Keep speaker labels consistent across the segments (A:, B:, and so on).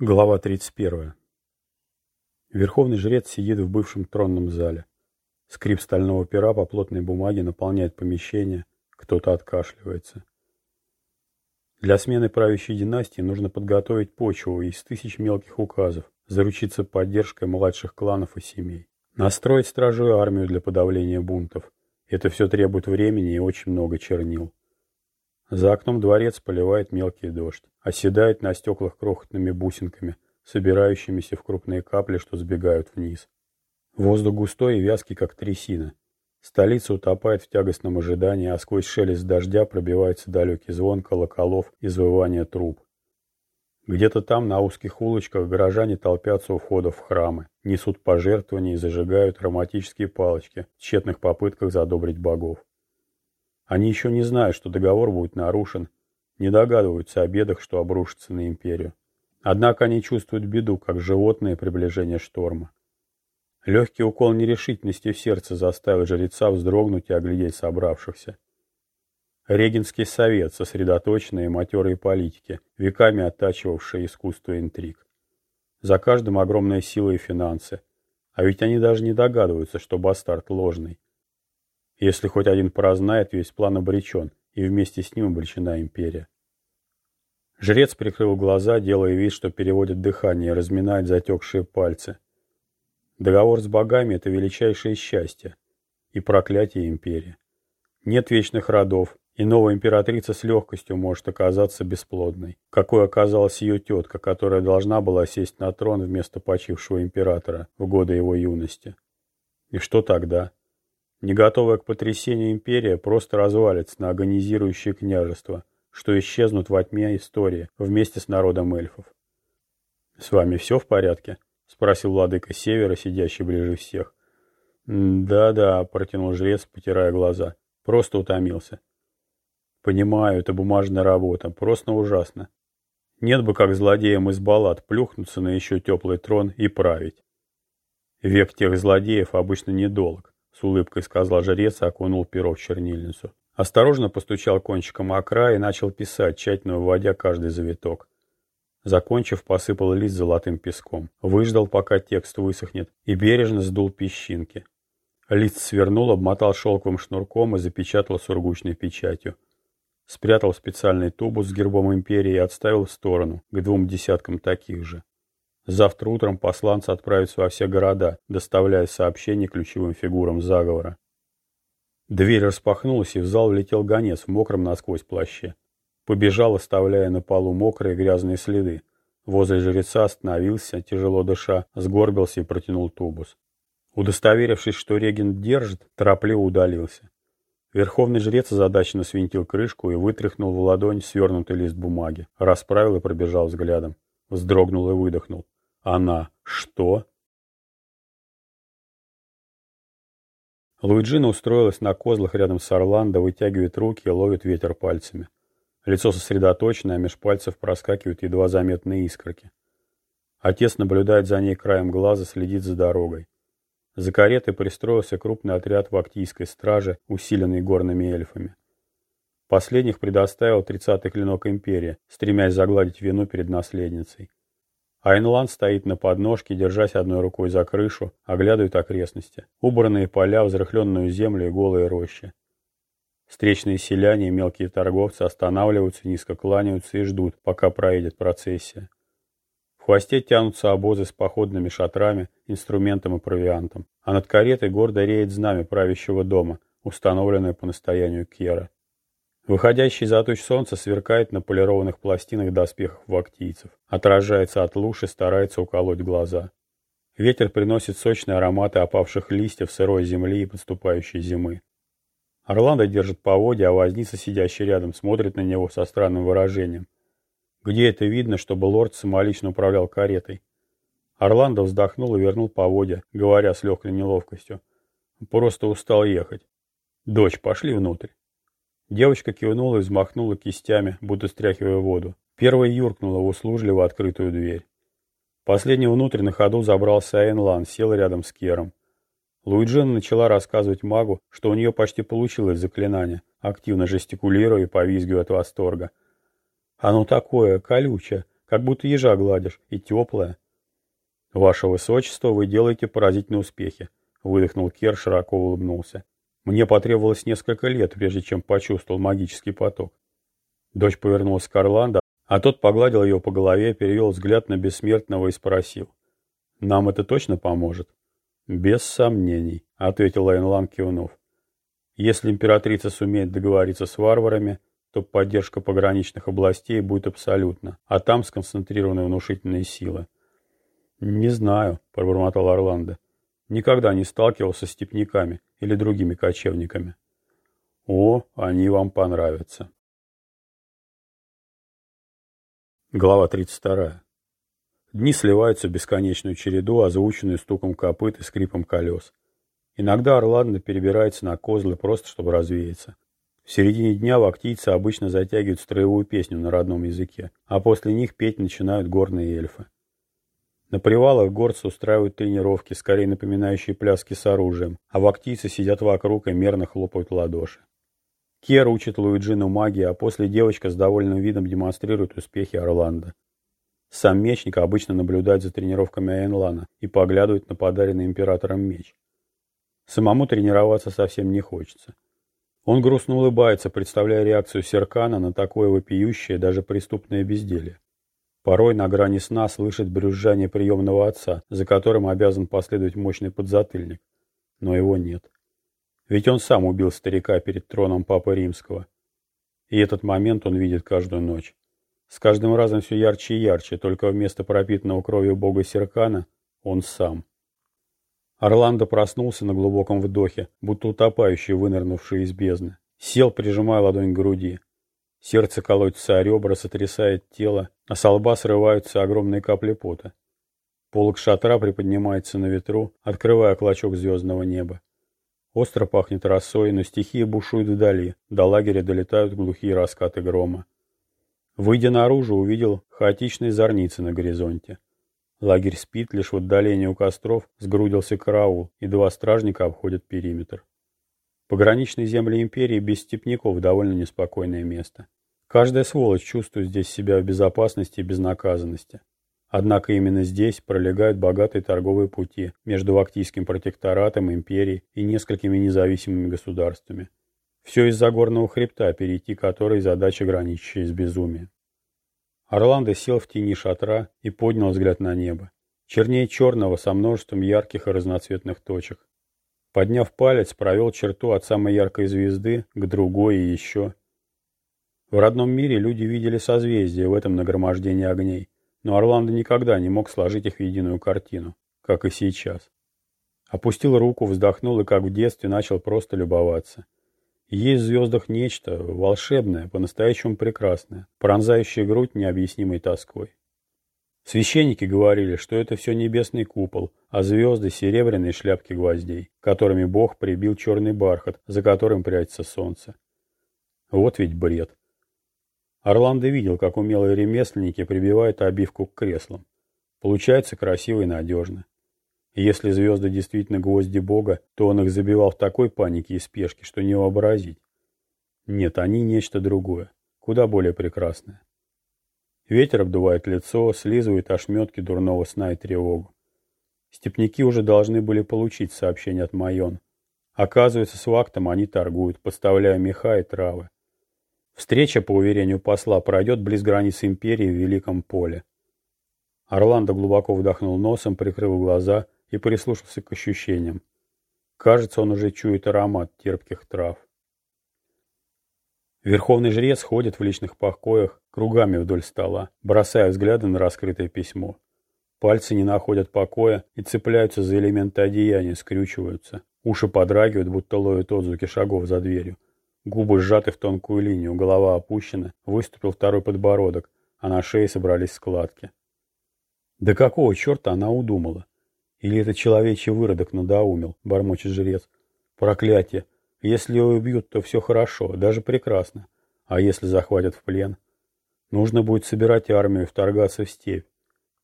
A: Глава 31. Верховный жрец сидит в бывшем тронном зале. Скрип стального пера по плотной бумаге наполняет помещение, кто-то откашливается. Для смены правящей династии нужно подготовить почву из тысяч мелких указов, заручиться поддержкой младших кланов и семей. Настроить стражую армию для подавления бунтов. Это все требует времени и очень много чернил. За окном дворец поливает мелкий дождь, оседает на стеклах крохотными бусинками, собирающимися в крупные капли, что сбегают вниз. Воздух густой и вязкий, как трясина. Столица утопает в тягостном ожидании, а сквозь шелест дождя пробивается далекий звон колоколов и звывание труб. Где-то там, на узких улочках, горожане толпятся у входа в храмы, несут пожертвования и зажигают ароматические палочки в тщетных попытках задобрить богов. Они еще не знают, что договор будет нарушен, не догадываются о бедах, что обрушится на империю. Однако они чувствуют беду, как животное приближение шторма. Легкий укол нерешительности в сердце заставил жреца вздрогнуть и оглядеть собравшихся. Регенский совет, сосредоточенные матерые политики, веками оттачивавшие искусство интриг. За каждым огромная сила и финансы. А ведь они даже не догадываются, что бастард ложный. Если хоть один прознает, весь план обречен, и вместе с ним обречена империя. Жрец прикрыл глаза, делая вид, что переводит дыхание разминает затекшие пальцы. Договор с богами — это величайшее счастье и проклятие империи. Нет вечных родов, и новая императрица с легкостью может оказаться бесплодной, какой оказалась ее тетка, которая должна была сесть на трон вместо почившего императора в годы его юности. И что тогда? Не готовая к потрясению империя просто развалится на агонизирующее княжество, что исчезнут во тьме истории вместе с народом эльфов. «С вами все в порядке?» — спросил владыка Севера, сидящий ближе всех. «Да-да», — протянул жрец, потирая глаза. «Просто утомился». «Понимаю, это бумажная работа. Просто ужасно. Нет бы как злодеям из баллад плюхнуться на еще теплый трон и править. Век тех злодеев обычно недолг. С улыбкой сказал жрец и окунул перо в чернильницу. Осторожно постучал кончиком о край и начал писать, тщательно выводя каждый завиток. Закончив, посыпал лист золотым песком. Выждал, пока текст высохнет, и бережно сдул песчинки. Лист свернул, обмотал шелковым шнурком и запечатал сургучной печатью. Спрятал специальный тубус с гербом империи и отставил в сторону, к двум десяткам таких же. Завтра утром посланцы отправятся во все города, доставляя сообщения ключевым фигурам заговора. Дверь распахнулась, и в зал влетел гонец в мокром насквозь плаще. Побежал, оставляя на полу мокрые грязные следы. Возле жреца остановился, тяжело дыша, сгорбился и протянул тубус. Удостоверившись, что регент держит, торопливо удалился. Верховный жрец озадаченно свинтил крышку и вытряхнул в ладонь свернутый лист бумаги, расправил и пробежал взглядом. Вздрогнул и выдохнул. Она что? Луиджина устроилась на козлах рядом с Орландо, вытягивает руки и ловит ветер пальцами. Лицо сосредоточено, а меж пальцев проскакивают едва заметные искорки. Отец наблюдает за ней краем глаза, следит за дорогой. За каретой пристроился крупный отряд вактийской стражи, усиленный горными эльфами. Последних предоставил тридцатый клинок империи, стремясь загладить вину перед наследницей. Айнланд стоит на подножке, держась одной рукой за крышу, оглядывает окрестности. Убранные поля, взрыхленную землю и голые рощи. Встречные селяне и мелкие торговцы останавливаются, низко кланяются и ждут, пока проедет процессия. В хвосте тянутся обозы с походными шатрами, инструментом и провиантом, а над каретой гордо реет знамя правящего дома, установленное по настоянию Кера. Выходящий за туч солнца сверкает на полированных пластинах доспехов вактийцев, отражается от луж и старается уколоть глаза. Ветер приносит сочные ароматы опавших листьев, сырой земли и подступающей зимы. Орландо держит поводья, а возница, сидящий рядом, смотрит на него со странным выражением. Где это видно, чтобы лорд самолично управлял каретой? Орландо вздохнул и вернул поводья, говоря с легкой неловкостью. Просто устал ехать. Дочь, пошли внутрь. Девочка кивнула и взмахнула кистями, будто стряхивая воду. Первая юркнула в услужливо открытую дверь. Последний внутрь на ходу забрался Айнлан, сел рядом с Кером. Луиджина начала рассказывать магу, что у нее почти получилось заклинание, активно жестикулируя и повизгивая от восторга. «Оно такое, колючее, как будто ежа гладишь, и теплая. Ваше Высочество, вы делаете поразительные успехи, выдохнул Кер, широко улыбнулся. Мне потребовалось несколько лет, прежде чем почувствовал магический поток. Дочь повернулась к Орландо, а тот погладил ее по голове, перевел взгляд на бессмертного и спросил. «Нам это точно поможет?» «Без сомнений», — ответил Лайнлан, кивнув. «Если императрица сумеет договориться с варварами, то поддержка пограничных областей будет абсолютна, а там сконцентрированы внушительные силы». «Не знаю», — пробормотал Орландо. «Никогда не сталкивался с степняками или другими кочевниками». «О, они вам понравятся». Глава 32. Дни сливаются в бесконечную череду, озвученную стуком копыт и скрипом колес. Иногда Орландо перебирается на козлы просто, чтобы развеяться. В середине дня вактийцы обычно затягивают строевую песню на родном языке, а после них петь начинают горные эльфы. На привалах горцы устраивают тренировки, скорее напоминающие пляски с оружием, а вактийцы сидят вокруг и мерно хлопают ладоши. Кер учит Луиджину магии, а после девочка с довольным видом демонстрирует успехи Орландо. Сам мечник обычно наблюдает за тренировками Айнлана и поглядывает на подаренный императором меч. Самому тренироваться совсем не хочется. Он грустно улыбается, представляя реакцию Серкана на такое вопиющее, даже преступное безделье. Порой на грани сна слышит брюзжание приемного отца, за которым обязан последовать мощный подзатыльник. Но его нет. Ведь он сам убил старика перед троном Папы Римского. И этот момент он видит каждую ночь. С каждым разом все ярче и ярче, только вместо пропитанного кровью бога Серкана он сам. Орландо проснулся на глубоком вдохе, будто утопающий, вынырнувший из бездны. Сел, прижимая ладонь к груди. Сердце колотится о ребра, сотрясает тело, а с лба срываются огромные капли пота. Полок шатра приподнимается на ветру, открывая клочок звездного неба. Остро пахнет росой, но стихии бушуют вдали, до лагеря долетают глухие раскаты грома. Выйдя наружу, увидел хаотичные зорницы на горизонте. Лагерь спит, лишь в отдалении у костров сгрудился караул, и два стражника обходят периметр. Пограничные земли империи без степняков довольно неспокойное место. Каждая сволочь чувствует здесь себя в безопасности и безнаказанности. Однако именно здесь пролегают богатые торговые пути между Вактийским протекторатом, империей и несколькими независимыми государствами. Все из-за горного хребта, перейти который задача, граничащая с безумием. Орландо сел в тени шатра и поднял взгляд на небо. Чернее черного со множеством ярких и разноцветных точек. Подняв палец, провел черту от самой яркой звезды к другой и еще. В родном мире люди видели созвездия в этом нагромождении огней но Орландо никогда не мог сложить их в единую картину, как и сейчас. Опустил руку, вздохнул и, как в детстве, начал просто любоваться. есть в звездах нечто волшебное, по-настоящему прекрасное, пронзающее грудь необъяснимой тоской. Священники говорили, что это все небесный купол, а звезды — серебряные шляпки гвоздей, которыми Бог прибил черный бархат, за которым прячется солнце. Вот ведь бред. Орландо видел, как умелые ремесленники прибивают обивку к креслам. Получается красиво и надежно. Если звезды действительно гвозди Бога, то он их забивал в такой панике и спешке, что не вообразить. Нет, они нечто другое, куда более прекрасное. Ветер обдувает лицо, слизывает ошметки дурного сна и тревогу. Степняки уже должны были получить сообщение от Майон. Оказывается, с вактом они торгуют, подставляя меха и травы. Встреча, по уверению посла, пройдет близ границы империи в Великом поле. Орландо глубоко вдохнул носом, прикрыл глаза и прислушался к ощущениям. Кажется, он уже чует аромат терпких трав. Верховный жрец ходит в личных покоях кругами вдоль стола, бросая взгляды на раскрытое письмо. Пальцы не находят покоя и цепляются за элементы одеяния, скрючиваются. Уши подрагивают, будто ловят отзвуки шагов за дверью. Губы сжаты в тонкую линию, голова опущена, выступил второй подбородок, а на шее собрались складки. Да какого черта она удумала? Или это человечий выродок надоумил, бормочет жрец. Проклятие! Если его убьют, то все хорошо, даже прекрасно. А если захватят в плен? Нужно будет собирать армию и вторгаться в степь.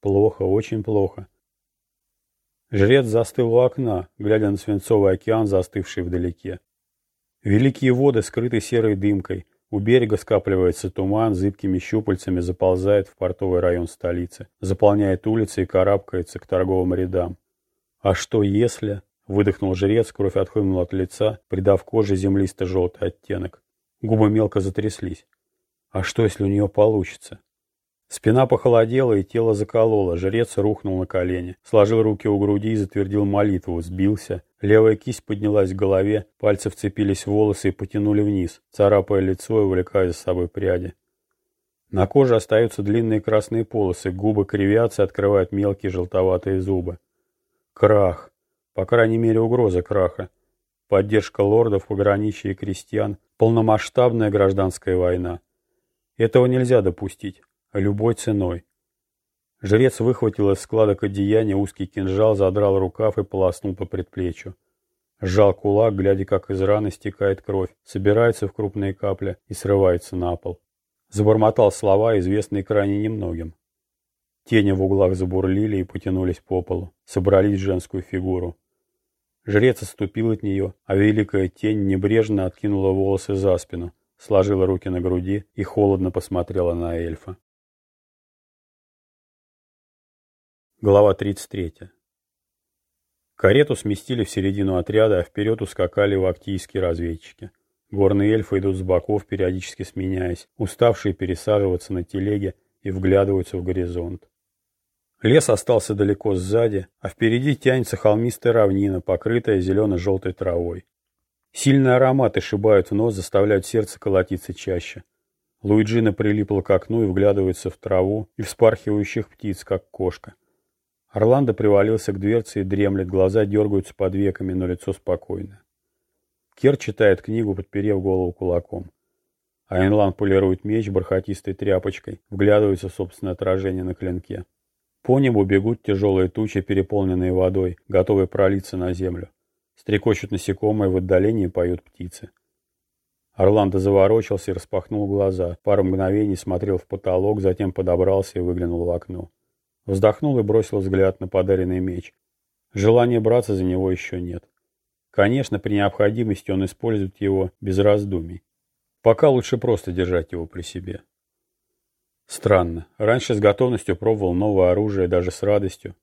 A: Плохо, очень плохо. Жрец застыл у окна, глядя на свинцовый океан, застывший вдалеке. Великие воды скрыты серой дымкой, У берега скапливается туман, зыбкими щупальцами заползает в портовый район столицы, заполняет улицы и карабкается к торговым рядам. А что если... Выдохнул жрец, кровь отхлынула от лица, придав коже землисто-желтый оттенок. Губы мелко затряслись. А что, если у нее получится? Спина похолодела и тело закололо, жрец рухнул на колени, сложил руки у груди и затвердил молитву, сбился. Левая кисть поднялась к голове, пальцы вцепились в волосы и потянули вниз, царапая лицо и увлекая за собой пряди. На коже остаются длинные красные полосы, губы кривятся открывают мелкие желтоватые зубы. Крах. По крайней мере, угроза краха. Поддержка лордов, пограничья и крестьян. Полномасштабная гражданская война. Этого нельзя допустить. Любой ценой. Жрец выхватил из складок одеяния узкий кинжал, задрал рукав и полоснул по предплечью. Сжал кулак, глядя, как из раны стекает кровь, собирается в крупные капли и срывается на пол. Забормотал слова, известные крайне немногим. Тени в углах забурлили и потянулись по полу, собрались в женскую фигуру. Жрец отступил от нее, а великая тень небрежно откинула волосы за спину, сложила руки на груди и холодно посмотрела на эльфа. Глава 33. Карету сместили в середину отряда, а вперед ускакали вактийские разведчики. Горные эльфы идут с боков, периодически сменяясь, уставшие пересаживаться на телеге и вглядываются в горизонт. Лес остался далеко сзади, а впереди тянется холмистая равнина, покрытая зелено-желтой травой. Сильные ароматы шибают в нос, заставляют сердце колотиться чаще. Луиджина прилипла к окну и вглядывается в траву и вспархивающих птиц, как кошка. Орландо привалился к дверце и дремлет, глаза дергаются под веками, но лицо спокойно. Кер читает книгу, подперев голову кулаком. Айнлан полирует меч бархатистой тряпочкой, вглядывается в собственное отражение на клинке. По небу бегут тяжелые тучи, переполненные водой, готовые пролиться на землю. Стрекочут насекомые, в отдалении поют птицы. Орландо заворочился и распахнул глаза. Пару мгновений смотрел в потолок, затем подобрался и выглянул в окно. Вздохнул и бросил взгляд на подаренный меч. Желания браться за него еще нет. Конечно, при необходимости он использует его без раздумий. Пока лучше просто держать его при себе. Странно. Раньше с готовностью пробовал новое оружие, даже с радостью.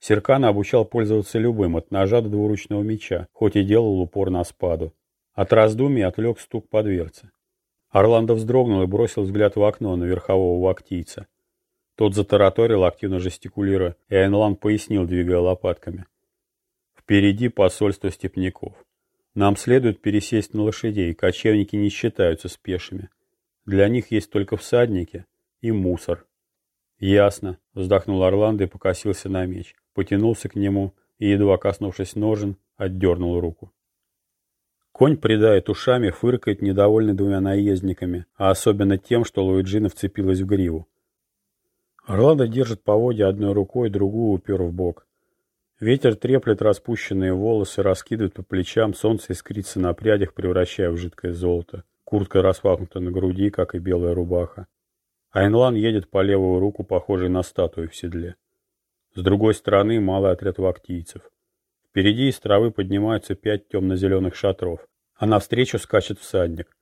A: Серкана обучал пользоваться любым, от ножа до двуручного меча, хоть и делал упор на спаду. От раздумий отвлек стук по дверце. Орландо вздрогнул и бросил взгляд в окно на верхового вактийца. Тот затараторил, активно жестикулируя, и Айнлан пояснил, двигая лопатками. Впереди посольство степняков. Нам следует пересесть на лошадей, кочевники не считаются спешими. Для них есть только всадники — и мусор. Ясно, вздохнул Орландо и покосился на меч, потянулся к нему и, едва коснувшись ножен, отдернул руку. Конь придает ушами, фыркает, недовольный двумя наездниками, а особенно тем, что Луиджина вцепилась в гриву. Орландо держит поводья одной рукой, другую упер в бок. Ветер треплет распущенные волосы, раскидывает по плечам, солнце искрится на прядях, превращая в жидкое золото. Куртка распахнута на груди, как и белая рубаха. Айнлан едет по левую руку, похожей на статую в седле. С другой стороны малый отряд вактийцев. Впереди из травы поднимаются пять темно-зеленых шатров, а навстречу скачет всадник.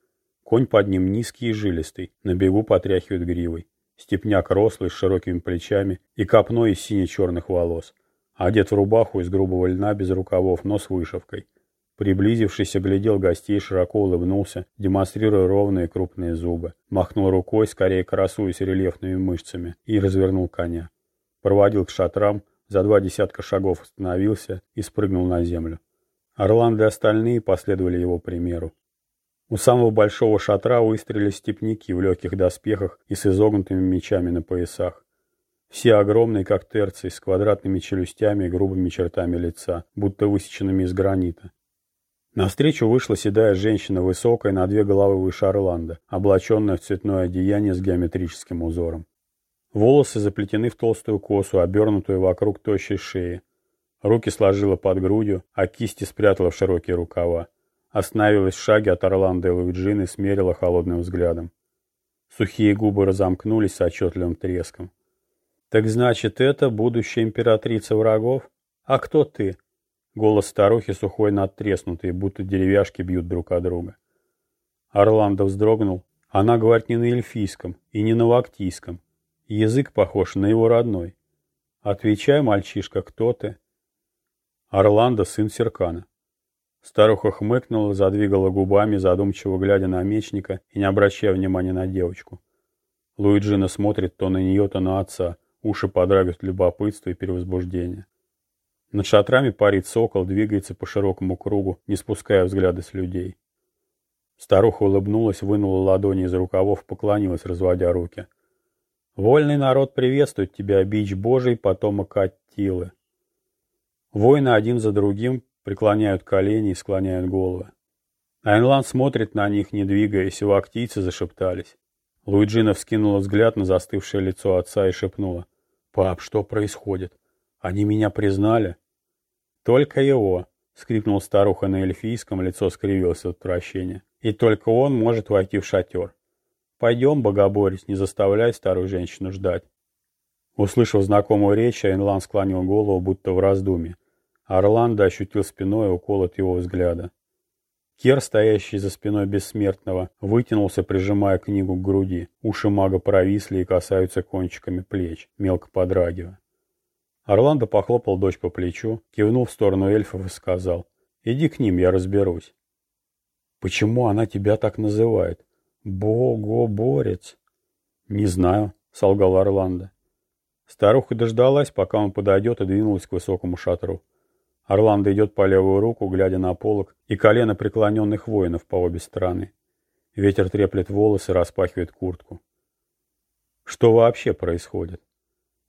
A: Конь под ним низкий и жилистый, на бегу потряхивает гривой. Степняк рослый, с широкими плечами и копной из сине-черных волос. Одет в рубаху из грубого льна без рукавов, но с вышивкой. Приблизившись, оглядел гостей, широко улыбнулся, демонстрируя ровные крупные зубы. Махнул рукой, скорее красуясь рельефными мышцами, и развернул коня. Проводил к шатрам, за два десятка шагов остановился и спрыгнул на землю. Орланды и остальные последовали его примеру. У самого большого шатра выстрелили степняки в легких доспехах и с изогнутыми мечами на поясах. Все огромные, как терции, с квадратными челюстями и грубыми чертами лица, будто высеченными из гранита. Навстречу вышла седая женщина, высокая, на две головы выше Орландо, облаченная в цветное одеяние с геометрическим узором. Волосы заплетены в толстую косу, обернутую вокруг тощей шеи. Руки сложила под грудью, а кисти спрятала в широкие рукава. Остановилась в шаге от Орландо и Луиджины и смерила холодным взглядом. Сухие губы разомкнулись с отчетливым треском. «Так значит, это будущая императрица врагов? А кто ты?» Голос старухи сухой надтреснутый, будто деревяшки бьют друг о друга. Орландо вздрогнул, Она говорит не на эльфийском и не на лактийском. Язык похож на его родной. Отвечай, мальчишка, кто ты? Орландо, сын Серкана. Старуха хмыкнула, задвигала губами, задумчиво глядя на мечника и не обращая внимания на девочку. Луиджина смотрит то на нее, то на отца. Уши подрагивают любопытство и перевозбуждение. Над шатрами парит сокол, двигается по широкому кругу, не спуская взгляда с людей. Старуха улыбнулась, вынула ладони из рукавов, поклонилась, разводя руки. «Вольный народ приветствует тебя, бич Божий, потомок Аттилы». Воины один за другим преклоняют колени и склоняют головы. Айнлан смотрит на них, не двигаясь, и вактийцы зашептались. Луиджина вскинула взгляд на застывшее лицо отца и шепнула. «Пап, что происходит? Они меня признали?» «Только его», — скрипнул старуха на эльфийском, лицо скривилось от отвращения. «И только он может войти в шатер. Пойдем, богоборец, не заставляй старую женщину ждать». Услышав знакомую речь, Айнлан склонил голову, будто в раздумье. Орландо ощутил спиной укол от его взгляда. Кер, стоящий за спиной бессмертного, вытянулся, прижимая книгу к груди. Уши мага провисли и касаются кончиками плеч, мелко подрагивая. Орландо похлопал дочь по плечу, кивнул в сторону эльфов и сказал, «Иди к ним, я разберусь». «Почему она тебя так называет? Богоборец?» «Не знаю», — солгал Орландо. Старуха дождалась, пока он подойдет, и двинулась к высокому шатру. Орландо идет по левую руку, глядя на полок, и колено преклоненных воинов по обе стороны. Ветер треплет волосы, распахивает куртку. Что вообще происходит?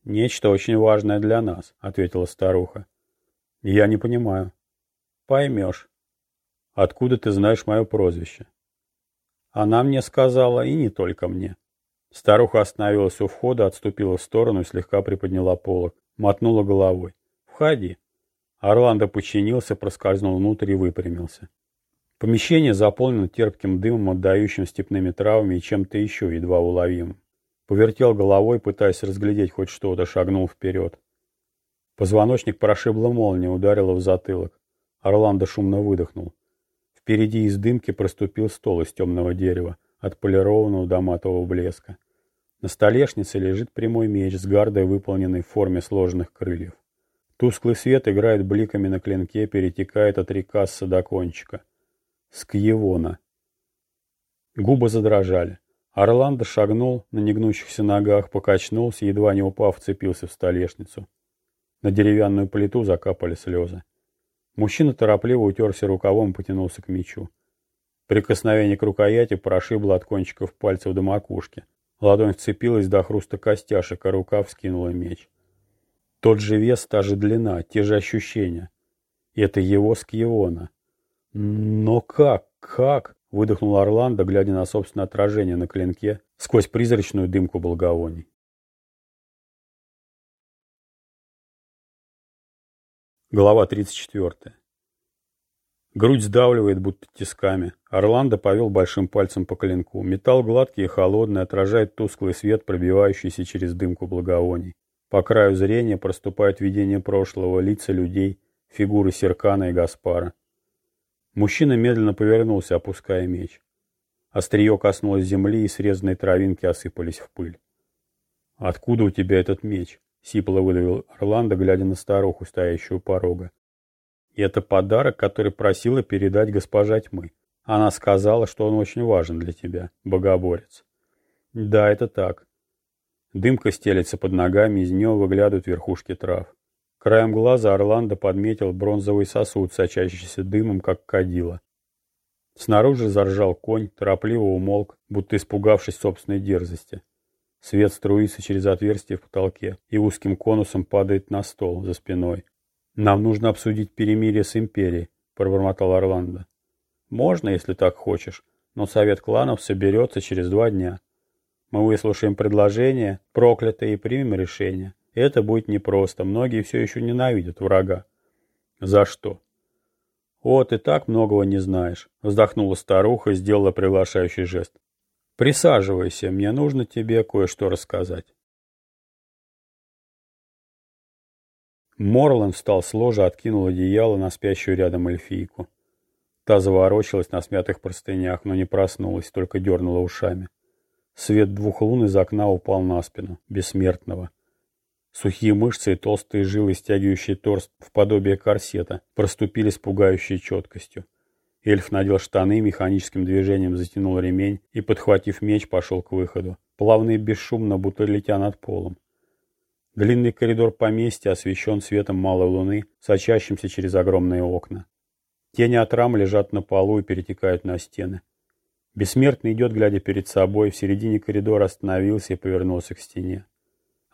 A: «Нечто очень важное для нас», — ответила старуха. «Я не понимаю». «Поймешь». «Откуда ты знаешь мое прозвище?» «Она мне сказала, и не только мне». Старуха остановилась у входа, отступила в сторону и слегка приподняла полок. Мотнула головой. «Входи». Орландо подчинился, проскользнул внутрь и выпрямился. Помещение заполнено терпким дымом, отдающим степными травами и чем-то еще едва уловимым. Повертел головой, пытаясь разглядеть хоть что-то, шагнул вперед. Позвоночник прошибла молния, ударила в затылок. Орландо шумно выдохнул. Впереди из дымки проступил стол из темного дерева, отполированного до матового блеска. На столешнице лежит прямой меч с гардой, выполненной в форме сложенных крыльев. Тусклый свет играет бликами на клинке, перетекает от рекасса до кончика. Скьевона. Губы задрожали. Орландо шагнул на негнущихся ногах, покачнулся, едва не упав, вцепился в столешницу. На деревянную плиту закапали слезы. Мужчина торопливо утерся рукавом и потянулся к мечу. Прикосновение к рукояти прошибло от кончиков пальцев до макушки. Ладонь вцепилась до хруста костяшек, а рука вскинула меч. Тот же вес, та же длина, те же ощущения. Это его Скьевона. Но как, как? Выдохнул Орландо, глядя на собственное отражение на клинке сквозь призрачную дымку благовоний. Глава 34. Грудь сдавливает, будто тисками. Орландо повел большим пальцем по клинку. Металл гладкий и холодный, отражает тусклый свет, пробивающийся через дымку благовоний. По краю зрения проступает видение прошлого, лица людей, фигуры Серкана и Гаспара. Мужчина медленно повернулся, опуская меч. Острие коснулось земли, и срезанные травинки осыпались в пыль. «Откуда у тебя этот меч?» — сипло выдавил Орландо, глядя на старуху, стоящую порога. «Это подарок, который просила передать госпожа тьмы. Она сказала, что он очень важен для тебя, богоборец». «Да, это так». Дымка стелется под ногами, из него выглядывают верхушки трав. Краем глаза Орландо подметил бронзовый сосуд, сочащийся дымом, как кадила. Снаружи заржал конь, торопливо умолк, будто испугавшись собственной дерзости. Свет струится через отверстие в потолке и узким конусом падает на стол за спиной. «Нам нужно обсудить перемирие с Империей», — пробормотал Орландо. «Можно, если так хочешь, но совет кланов соберется через два дня. Мы выслушаем предложение, проклятое, и примем решение. Это будет непросто. Многие все еще ненавидят врага. За что? О, ты так многого не знаешь. Вздохнула старуха и сделала приглашающий жест. Присаживайся, мне нужно тебе кое-что рассказать. Морланд встал с ложа, откинул одеяло на спящую рядом эльфийку. Та заворочилась на смятых простынях, но не проснулась, только дернула ушами. Свет двух лун из окна упал на спину, бессмертного. Сухие мышцы и толстые жилы, стягивающие торс в подобие корсета, проступили с пугающей четкостью. Эльф надел штаны, механическим движением затянул ремень и, подхватив меч, пошел к выходу, плавно и бесшумно, будто летя над полом. Длинный коридор поместья освещен светом малой луны, сочащимся через огромные окна. Тени от рам лежат на полу и перетекают на стены. Бессмертный идет, глядя перед собой, в середине коридора остановился и повернулся к стене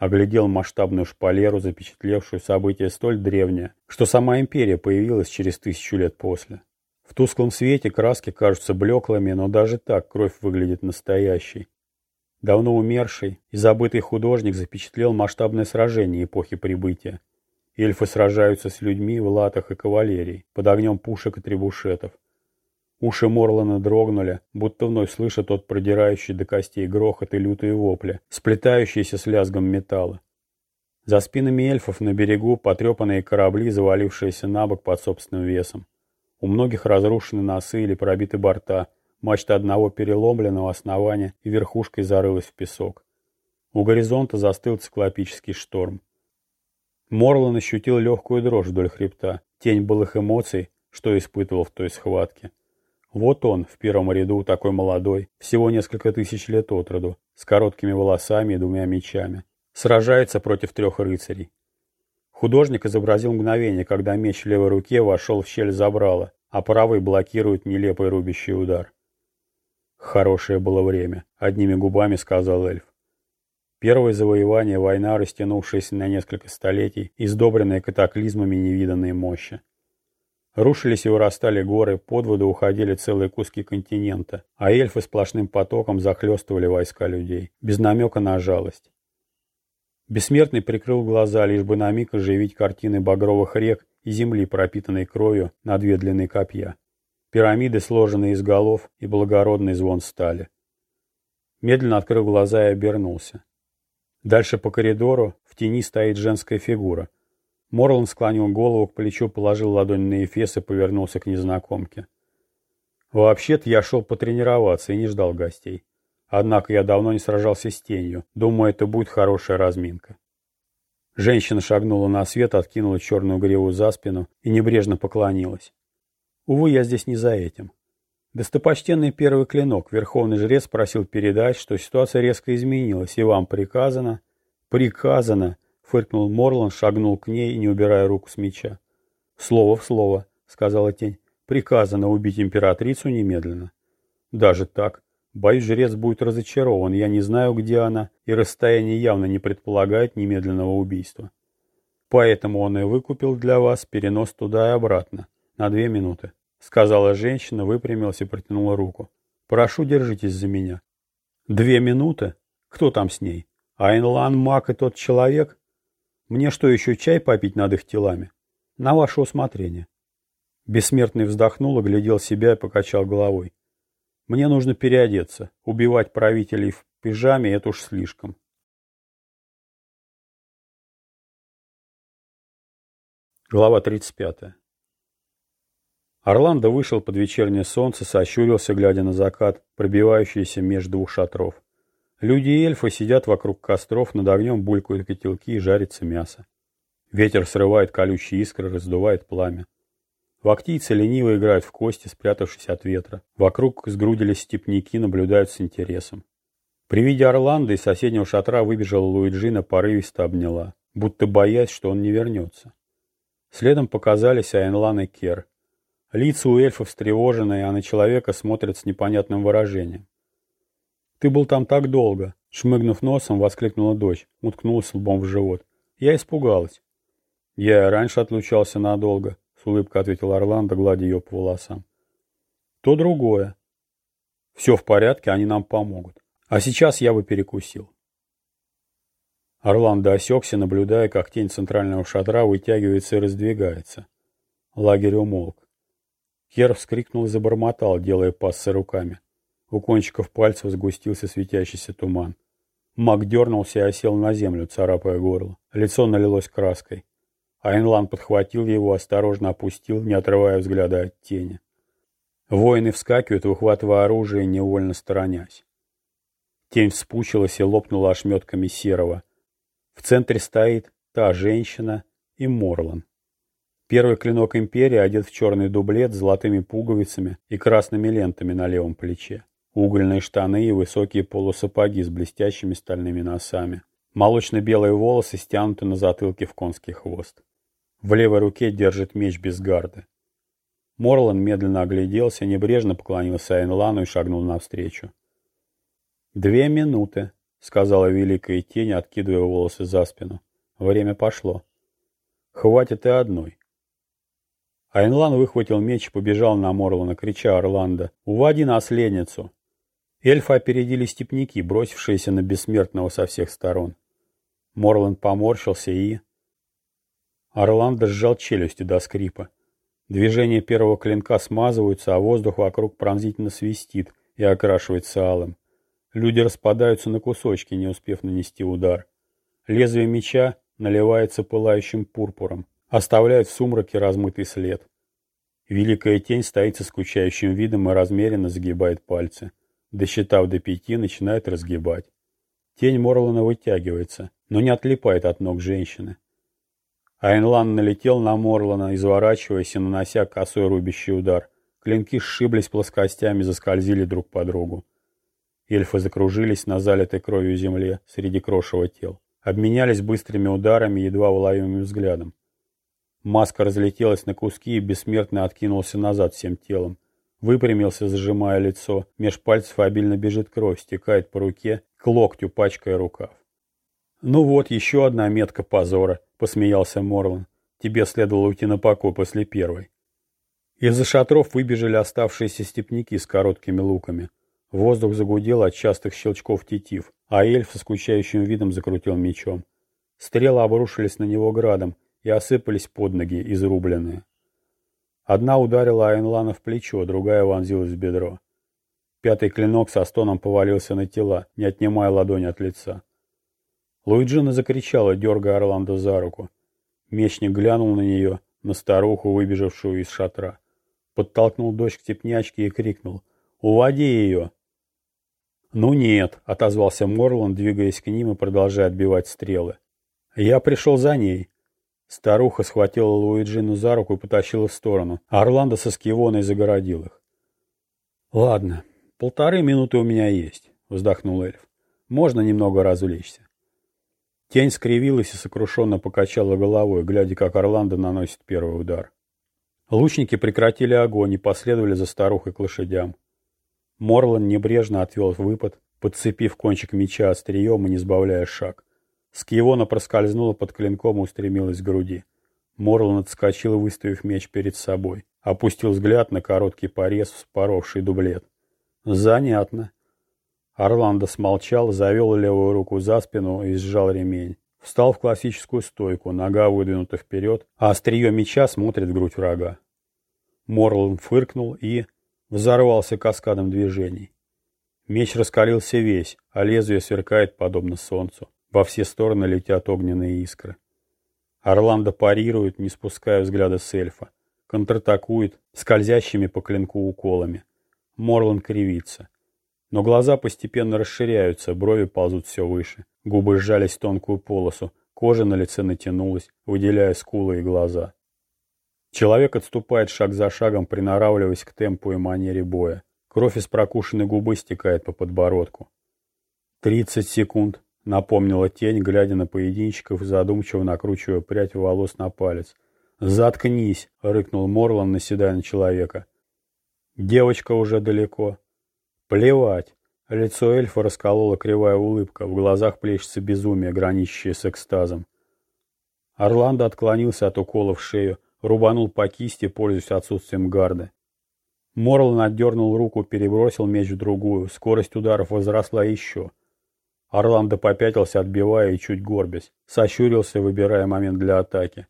A: оглядел масштабную шпалеру, запечатлевшую событие столь древнее, что сама империя появилась через тысячу лет после. В тусклом свете краски кажутся блеклыми, но даже так кровь выглядит настоящей. Давно умерший и забытый художник запечатлел масштабное сражение эпохи прибытия. Эльфы сражаются с людьми в латах и кавалерии, под огнем пушек и требушетов. Уши Морлана дрогнули, будто вновь слыша тот продирающий до костей грохот и лютые вопли, сплетающиеся с лязгом металла. За спинами эльфов на берегу потрепанные корабли, завалившиеся на бок под собственным весом. У многих разрушены носы или пробиты борта, мачта одного переломленного основания и верхушкой зарылась в песок. У горизонта застыл циклопический шторм. Морлан ощутил легкую дрожь вдоль хребта, тень былых эмоций, что испытывал в той схватке. Вот он, в первом ряду, такой молодой, всего несколько тысяч лет от роду, с короткими волосами и двумя мечами. Сражается против трех рыцарей. Художник изобразил мгновение, когда меч в левой руке вошел в щель забрала, а правый блокирует нелепый рубящий удар. Хорошее было время, одними губами сказал эльф. Первое завоевание, война, растянувшаяся на несколько столетий, издобренная катаклизмами невиданной мощи. Рушились и вырастали горы, под воду уходили целые куски континента, а эльфы сплошным потоком захлестывали войска людей, без намека на жалость. Бессмертный прикрыл глаза, лишь бы на миг оживить картины багровых рек и земли, пропитанной кровью на две длины копья. Пирамиды, сложенные из голов, и благородный звон стали. Медленно открыл глаза и обернулся. Дальше по коридору в тени стоит женская фигура — Морланд склонил голову к плечу, положил ладонь на эфес и повернулся к незнакомке. «Вообще-то я шел потренироваться и не ждал гостей. Однако я давно не сражался с тенью. Думаю, это будет хорошая разминка». Женщина шагнула на свет, откинула черную гриву за спину и небрежно поклонилась. «Увы, я здесь не за этим. Достопочтенный первый клинок, верховный жрец просил передать, что ситуация резко изменилась, и вам приказано...» «Приказано!» Фыркнул Морлан, шагнул к ней, не убирая руку с меча. «Слово в слово», — сказала тень. «Приказано убить императрицу немедленно». «Даже так? Боюсь, жрец будет разочарован. Я не знаю, где она, и расстояние явно не предполагает немедленного убийства. Поэтому он и выкупил для вас перенос туда и обратно. На две минуты», — сказала женщина, выпрямилась и протянула руку. «Прошу, держитесь за меня». «Две минуты? Кто там с ней? Айнлан Мак и тот человек?» Мне что, еще чай попить над их телами? На ваше усмотрение. Бессмертный вздохнул, оглядел себя и покачал головой. Мне нужно переодеться. Убивать правителей в пижаме — это уж слишком. Глава 35. Орландо вышел под вечернее солнце, сощурился, глядя на закат, пробивающийся между двух шатров. Люди и эльфы сидят вокруг костров, над огнем булькают котелки и жарится мясо. Ветер срывает колючие искры, раздувает пламя. Вактийцы лениво играют в кости, спрятавшись от ветра. Вокруг сгрудились степняки, наблюдают с интересом. При виде Орландо из соседнего шатра выбежала Луиджина, порывисто обняла, будто боясь, что он не вернется. Следом показались Айнлан и Кер. Лица у эльфов встревоженные, а на человека смотрят с непонятным выражением. «Ты был там так долго!» Шмыгнув носом, воскликнула дочь, уткнулась лбом в живот. Я испугалась. «Я раньше отлучался надолго», — с улыбкой ответил Орландо, гладя ее по волосам. «То другое. Все в порядке, они нам помогут. А сейчас я бы перекусил». Орландо осекся, наблюдая, как тень центрального шатра вытягивается и раздвигается. Лагерь умолк. Кер вскрикнул и забормотал, делая пассы руками. У кончиков пальцев сгустился светящийся туман. Маг дернулся и осел на землю, царапая горло. Лицо налилось краской. Айнлан подхватил его, осторожно опустил, не отрывая взгляда от тени. Воины вскакивают, выхватывая оружие, невольно сторонясь. Тень вспучилась и лопнула ошметками серого. В центре стоит та женщина и Морлан. Первый клинок империи одет в черный дублет с золотыми пуговицами и красными лентами на левом плече. Угольные штаны и высокие полусапоги с блестящими стальными носами. Молочно-белые волосы стянуты на затылке в конский хвост. В левой руке держит меч без гарды. Морлан медленно огляделся, небрежно поклонился Айнлану и шагнул навстречу. «Две минуты», — сказала великая тень, откидывая волосы за спину. «Время пошло». «Хватит и одной». Айнлан выхватил меч и побежал на Морлана, крича Орландо «Уводи наследницу!». Эльфы опередили степняки, бросившиеся на бессмертного со всех сторон. Морланд поморщился и... Орландо сжал челюсти до скрипа. Движения первого клинка смазываются, а воздух вокруг пронзительно свистит и окрашивается алым. Люди распадаются на кусочки, не успев нанести удар. Лезвие меча наливается пылающим пурпуром, оставляет в сумраке размытый след. Великая тень стоит со скучающим видом и размеренно загибает пальцы. Досчитав до пяти, начинает разгибать. Тень Морлана вытягивается, но не отлипает от ног женщины. Айнлан налетел на Морлана, изворачиваясь и нанося косой рубящий удар. Клинки сшиблись плоскостями, заскользили друг по другу. Эльфы закружились на залитой кровью земле среди крошева тел. Обменялись быстрыми ударами, едва уловимым взглядом. Маска разлетелась на куски и бессмертно откинулся назад всем телом. Выпрямился, зажимая лицо. Меж пальцев обильно бежит кровь, стекает по руке, к локтю, пачкая рукав. «Ну вот, еще одна метка позора», — посмеялся Морлан. «Тебе следовало уйти на покой после первой». Из-за шатров выбежали оставшиеся степняки с короткими луками. Воздух загудел от частых щелчков тетив, а эльф со скучающим видом закрутил мечом. Стрелы обрушились на него градом и осыпались под ноги, изрубленные. Одна ударила Айнлана в плечо, другая вонзилась в бедро. Пятый клинок со стоном повалился на тела, не отнимая ладонь от лица. Луиджина закричала, дергая Орландо за руку. Мечник глянул на нее, на старуху, выбежавшую из шатра. Подтолкнул дочь к тепнячке и крикнул «Уводи ее!» «Ну нет», — отозвался Морланд, двигаясь к ним и продолжая отбивать стрелы. «Я пришел за ней». Старуха схватила Луиджину за руку и потащила в сторону, а Орландо со Скивоной загородил их. «Ладно, полторы минуты у меня есть», — вздохнул эльф. «Можно немного развлечься». Тень скривилась и сокрушенно покачала головой, глядя, как Орландо наносит первый удар. Лучники прекратили огонь и последовали за старухой к лошадям. Морлан небрежно отвел выпад, подцепив кончик меча острием и не сбавляя шаг. Скиевона проскользнула под клинком и устремилась к груди. Морлан отскочил, выставив меч перед собой. Опустил взгляд на короткий порез, вспоровший дублет. «Занятно». Орландо смолчал, завел левую руку за спину и сжал ремень. Встал в классическую стойку, нога выдвинута вперед, а острие меча смотрит в грудь врага. Морлан фыркнул и, взорвался каскадом движений. Меч раскалился весь, а лезвие сверкает подобно солнцу. Во все стороны летят огненные искры. Орландо парирует, не спуская взгляда с эльфа. Контратакует скользящими по клинку уколами. Морлан кривится. Но глаза постепенно расширяются, брови ползут все выше. Губы сжались в тонкую полосу, кожа на лице натянулась, выделяя скулы и глаза. Человек отступает шаг за шагом, приноравливаясь к темпу и манере боя. Кровь из прокушенной губы стекает по подбородку. «Тридцать секунд», — напомнила тень, глядя на поединщиков задумчиво накручивая прядь волос на палец. «Заткнись!» — рыкнул Морлан, наседая на человека. «Девочка уже далеко». «Плевать!» Лицо эльфа расколола кривая улыбка, в глазах плещется безумие, граничащее с экстазом. Орландо отклонился от укола в шею, Рубанул по кисти, пользуясь отсутствием гарды. Морлан отдернул руку, перебросил меч в другую. Скорость ударов возросла еще. Орландо попятился, отбивая и чуть горбясь. Сощурился, выбирая момент для атаки.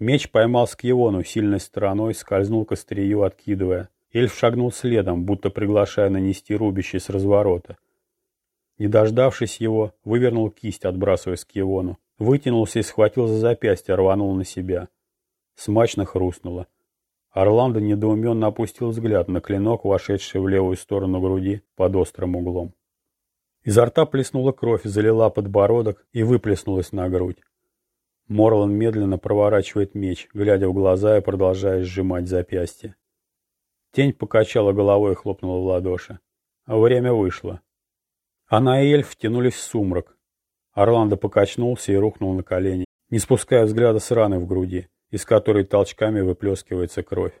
A: Меч поймал Скьевону сильной стороной, скользнул к острию, откидывая. Эльф шагнул следом, будто приглашая нанести рубящий с разворота. Не дождавшись его, вывернул кисть, отбрасывая Скьевону. Вытянулся и схватил за запястье, рванул на себя. Смачно хрустнуло. Орландо недоуменно опустил взгляд на клинок, вошедший в левую сторону груди под острым углом. Изо рта плеснула кровь, залила подбородок и выплеснулась на грудь. Морлан медленно проворачивает меч, глядя в глаза и продолжая сжимать запястье. Тень покачала головой и хлопнула в ладоши. А время вышло. Она и эльф втянулись в сумрак. Орландо покачнулся и рухнул на колени, не спуская взгляда с раны в груди, из которой толчками выплескивается кровь.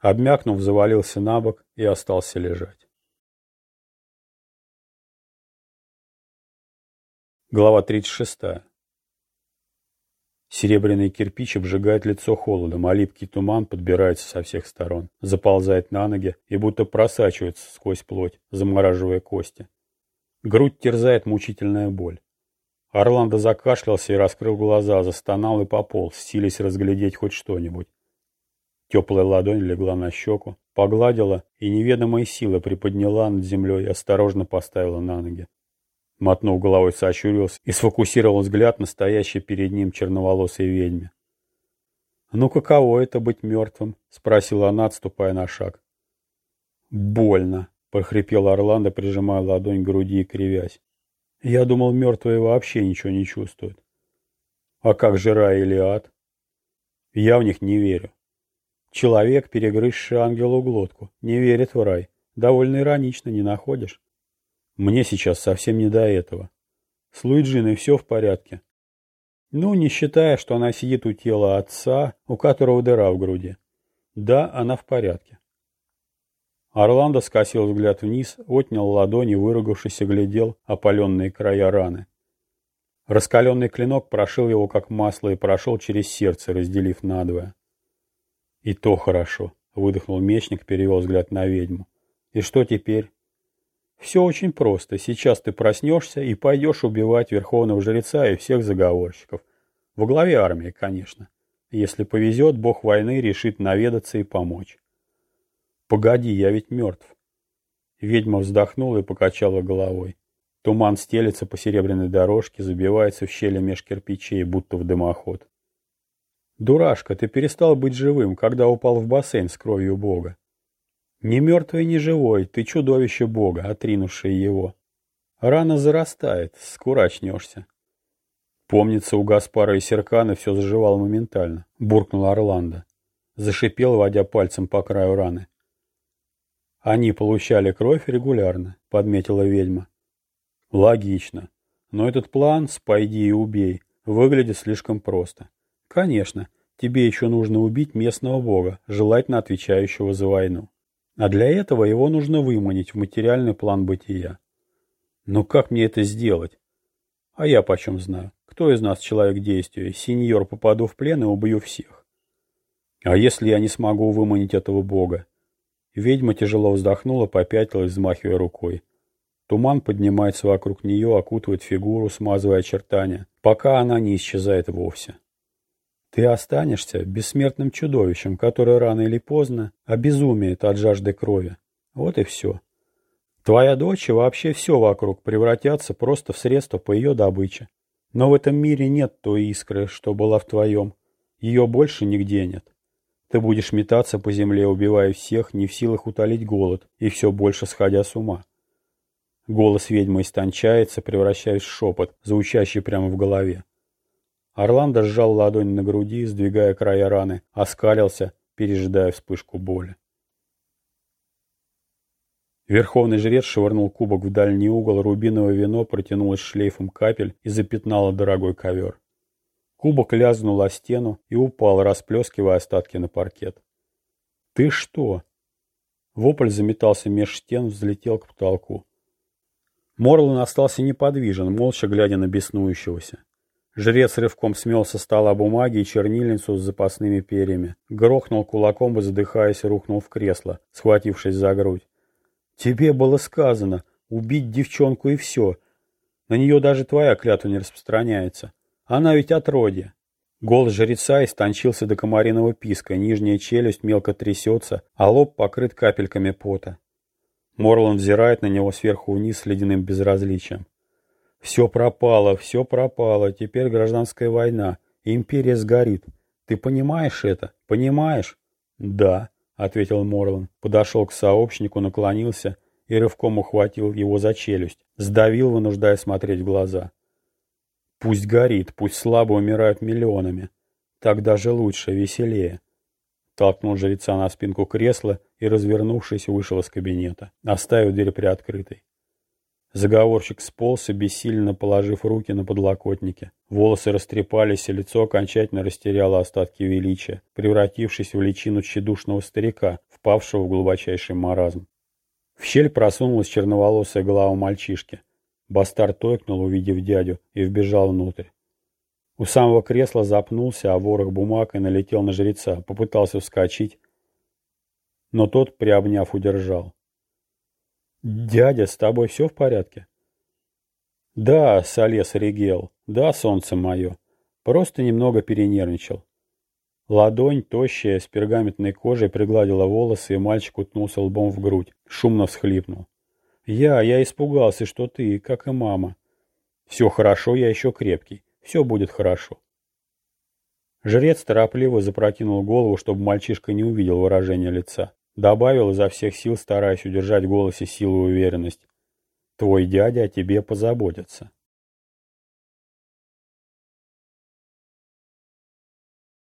A: Обмякнув, завалился на бок и остался лежать. Глава 36. Серебряный кирпич обжигает лицо холодом, а липкий туман подбирается со всех сторон, заползает на ноги и будто просачивается сквозь плоть, замораживая кости. Грудь терзает мучительная боль. Орландо закашлялся и раскрыл глаза, застонал и пополз, силясь разглядеть хоть что-нибудь. Теплая ладонь легла на щеку, погладила и неведомая сила приподняла над землей и осторожно поставила на ноги. Мотнув головой, сощурился и сфокусировал взгляд на стоящей перед ним черноволосой ведьме. «Ну каково это быть мертвым?» — спросила она, отступая на шаг. «Больно», — прохрипел Орландо, прижимая ладонь к груди и кривясь. «Я думал, мертвые вообще ничего не чувствуют». «А как же рай или ад?» «Я в них не верю. Человек, перегрызший ангелу глотку, не верит в рай. Довольно иронично, не находишь?» Мне сейчас совсем не до этого. С Луиджиной все в порядке. Ну, не считая, что она сидит у тела отца, у которого дыра в груди. Да, она в порядке. Орландо скосил взгляд вниз, отнял ладони, выругавшись, глядел опаленные края раны. Раскаленный клинок прошил его как масло и прошел через сердце, разделив надвое. «И то хорошо», — выдохнул мечник, перевел взгляд на ведьму. «И что теперь?» Все очень просто. Сейчас ты проснешься и пойдешь убивать верховного жреца и всех заговорщиков. Во главе армии, конечно. Если повезет, бог войны решит наведаться и помочь. Погоди, я ведь мертв. Ведьма вздохнула и покачала головой. Туман стелется по серебряной дорожке, забивается в щели меж кирпичей, будто в дымоход. Дурашка, ты перестал быть живым, когда упал в бассейн с кровью Бога. Не мертвый, не живой, ты чудовище Бога, отринувшее его. Рана зарастает, скоро очнешься. Помнится, у Гаспара и Серкана все заживало моментально, буркнул Орландо. Зашипел, водя пальцем по краю раны. Они получали кровь регулярно, подметила ведьма. Логично. Но этот план «спойди и убей» выглядит слишком просто. Конечно, тебе еще нужно убить местного бога, желательно отвечающего за войну. А для этого его нужно выманить в материальный план бытия. Но как мне это сделать? А я почем знаю? Кто из нас человек действия? Сеньор, попаду в плен и убью всех. А если я не смогу выманить этого бога? Ведьма тяжело вздохнула, попятилась, взмахивая рукой. Туман поднимается вокруг нее, окутывает фигуру, смазывая очертания, пока она не исчезает вовсе. Ты останешься бессмертным чудовищем, которое рано или поздно обезумеет от жажды крови. Вот и все. Твоя дочь и вообще все вокруг превратятся просто в средство по ее добыче. Но в этом мире нет той искры, что была в твоем. Ее больше нигде нет. Ты будешь метаться по земле, убивая всех, не в силах утолить голод, и все больше сходя с ума. Голос ведьмы истончается, превращаясь в шепот, звучащий прямо в голове. Орландо сжал ладонь на груди, сдвигая края раны, оскалился, пережидая вспышку боли. Верховный жрец швырнул кубок в дальний угол, рубиновое вино протянулось шлейфом капель и запятнало дорогой ковер. Кубок лязнул о стену и упал, расплескивая остатки на паркет. «Ты что?» Вопль заметался меж стен, взлетел к потолку. Морлан остался неподвижен, молча глядя на беснующегося. Жрец рывком смел со стола бумаги и чернильницу с запасными перьями. Грохнул кулаком и, задыхаясь, рухнул в кресло, схватившись за грудь. «Тебе было сказано убить девчонку и все. На нее даже твоя клятва не распространяется. Она ведь отродье». Голос жреца истончился до комариного писка, нижняя челюсть мелко трясется, а лоб покрыт капельками пота. Морланд взирает на него сверху вниз с ледяным безразличием. Все пропало, все пропало, теперь гражданская война, империя сгорит. Ты понимаешь это? Понимаешь? Да, ответил Морлан, подошел к сообщнику, наклонился и рывком ухватил его за челюсть, сдавил, вынуждая смотреть в глаза. Пусть горит, пусть слабо умирают миллионами. Так даже лучше, веселее. Толкнул жреца на спинку кресла и, развернувшись, вышел из кабинета, оставив дверь приоткрытой. Заговорщик сполз, бессильно положив руки на подлокотники. Волосы растрепались, и лицо окончательно растеряло остатки величия, превратившись в личину тщедушного старика, впавшего в глубочайший маразм. В щель просунулась черноволосая голова мальчишки. Бастард тойкнул, увидев дядю, и вбежал внутрь. У самого кресла запнулся, а ворох бумаг и налетел на жреца, попытался вскочить, но тот, приобняв, удержал. «Дядя, с тобой все в порядке?» «Да, Солес Ригел, да, солнце мое, просто немного перенервничал». Ладонь, тощая, с пергаментной кожей, пригладила волосы, и мальчик утнулся лбом в грудь, шумно всхлипнул. Я, я испугался, что ты, как и мама. Все хорошо, я еще крепкий. Все будет хорошо. Жрец торопливо запрокинул голову, чтобы мальчишка не увидел выражения лица. Добавил изо всех сил, стараясь удержать в голосе силу и уверенность. Твой дядя о тебе позаботится.